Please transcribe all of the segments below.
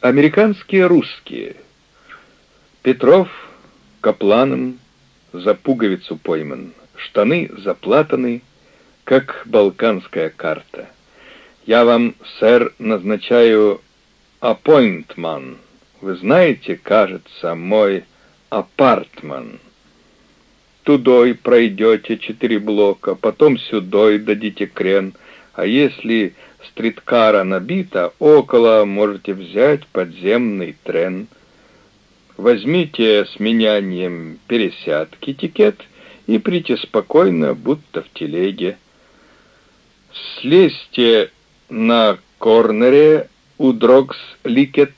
Американские русские. Петров капланом за пуговицу пойман, штаны заплатаны, как балканская карта. Я вам, сэр, назначаю аппойнтман. Вы знаете, кажется, мой апартман. Тудой пройдете четыре блока, потом сюдой дадите крен, а если streetcar а набита, около можете взять подземный train. Возьмите с меняньем пересядок ticket и прите спокойно, будто в телеге. Слезете на corner е у Drugs Liggett,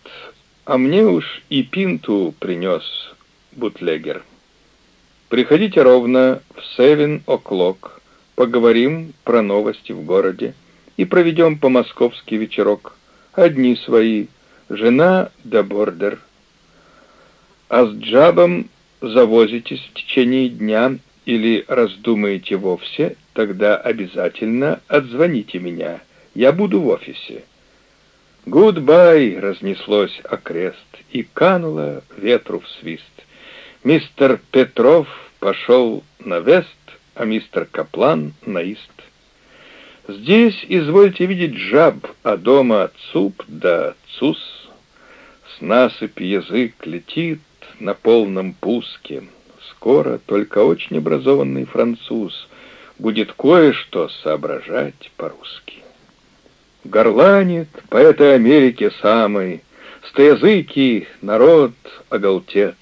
а мне уж и пинту принес бутлегер. Приходите ровно в seven o'clock, поговорим про новости в городе и проведем по-московски вечерок. Одни свои, жена да boarder. А с job ом завозитесь в течение дня или раздумаете вовсе, тогда обязательно отзвоните меня. Я буду в офисе. «Goodbye!» — разнеслось окрест, и кануло ветру в свист. Мистер Петров пошел на вест, а мистер Каплан на ист. Здесь извольте видеть жаб, а дома цуп да цус. С насыпи язык летит на полном пуске. Скоро только очень образованный француз будет кое-что соображать по-русски. Горланит поэты Америки самый, Стоязыкий народ оголтец.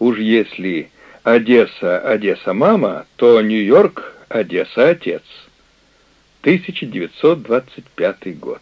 Уж если Одесса, Одесса мама, то Нью-Йорк, Одесса отец. 1925 год.